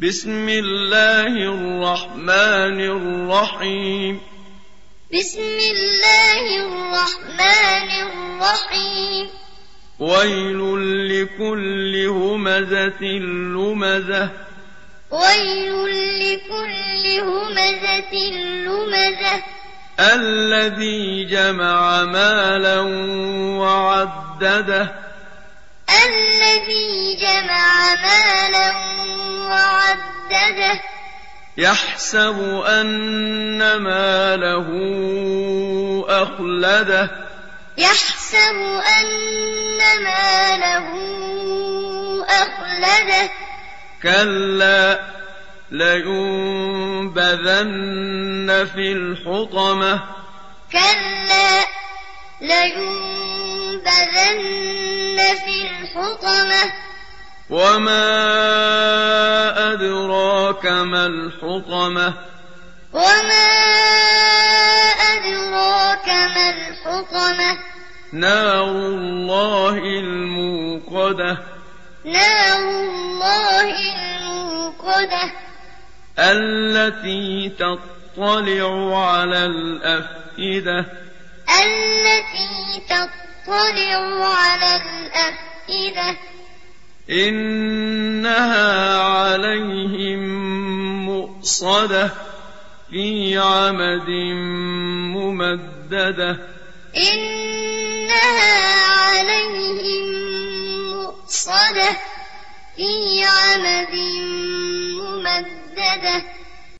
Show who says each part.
Speaker 1: بسم الله الرحمن الرحيم.
Speaker 2: بسم الله الرحمن الرحيم.
Speaker 1: ويل لكل همزة لمزة.
Speaker 2: ويل لكل همزة لمزة.
Speaker 1: الذي جمع مالا وعدده.
Speaker 2: الذي جمع مالا وعدده
Speaker 1: يحسب أن ماله أخلده.
Speaker 2: يحسب أن ماله أخلده.
Speaker 1: كلا لينبذن في الحطمة.
Speaker 2: كلا لينبذن في الحطمة.
Speaker 1: وما أدراك ما الحطمة؟
Speaker 2: وما أدراك ما الحطمة؟
Speaker 1: نار الله الموقدة.
Speaker 2: نار الله الموقدة.
Speaker 1: التي تطلع على الأفئدة.
Speaker 2: التي تطلع على الأفئدة.
Speaker 1: إنها مؤصدة في عمد ممددة.
Speaker 2: إنها عليهم مؤصدة في عمد ممددة.